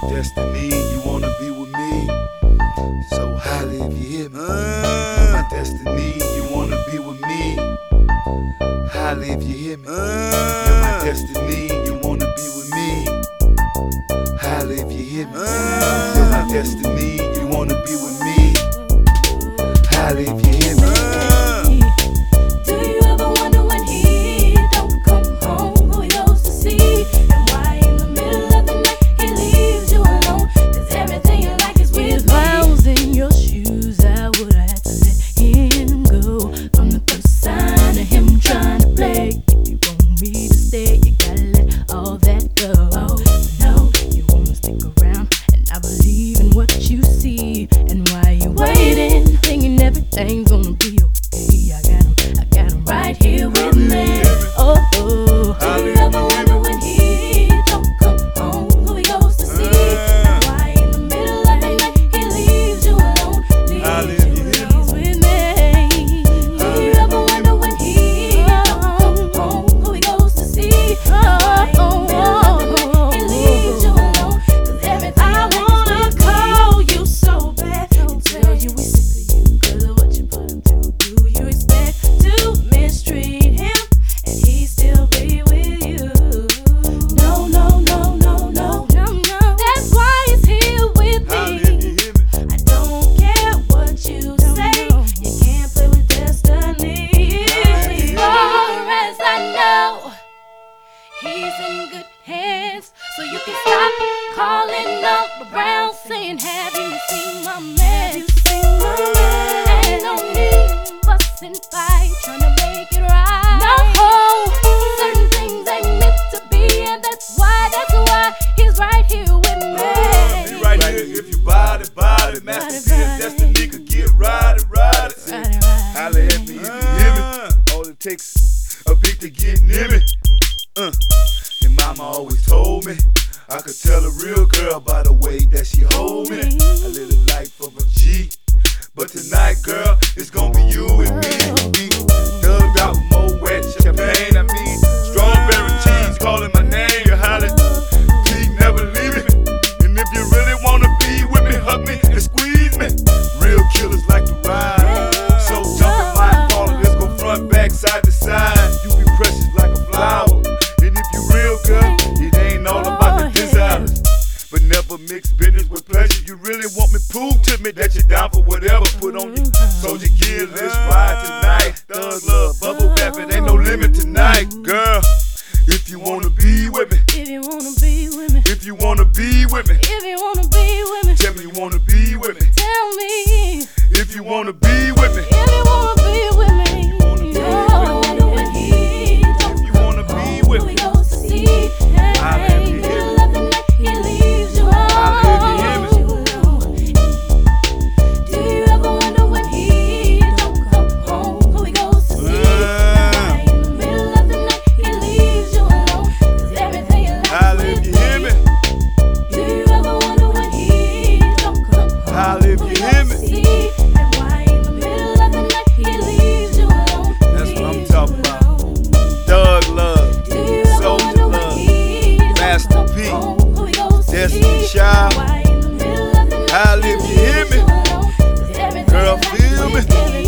my destiny. You wanna be with me? So highly if you hear me. Uh, my destiny. You wanna be with me? Highly if you hear me. Uh, You're my destiny. You wanna be with me? Highly if you hear me. Uh, You're my destiny. You wanna be with me? Highly if you you can stop calling up around saying, Have you seen my man? Have you seen my man? Ain't no need fussing fight, trying to make it right. No, certain things ain't meant to be, and that's why, that's why he's right here with me. Be right, here if you body, body, master body, destiny could get right, right. Holla at me if you hear me. Uh. All it takes a beat to get near me. Uh mama always told me. I could tell a real girl by the way that she hold me. I live the life of a G. But tonight, girl, it's gonna be you and me. me that you're down for whatever. Put on your mm-hmm. soldier gear, let's ride tonight. Thugs love bubble bath, it ain't no limit tonight, girl. If you wanna be with me, if you wanna be with me, if you wanna be with me, if you wanna be with me, tell me you wanna be with me. Tell me if you wanna be. destiny child. I live, you hear me? Girl, feel me.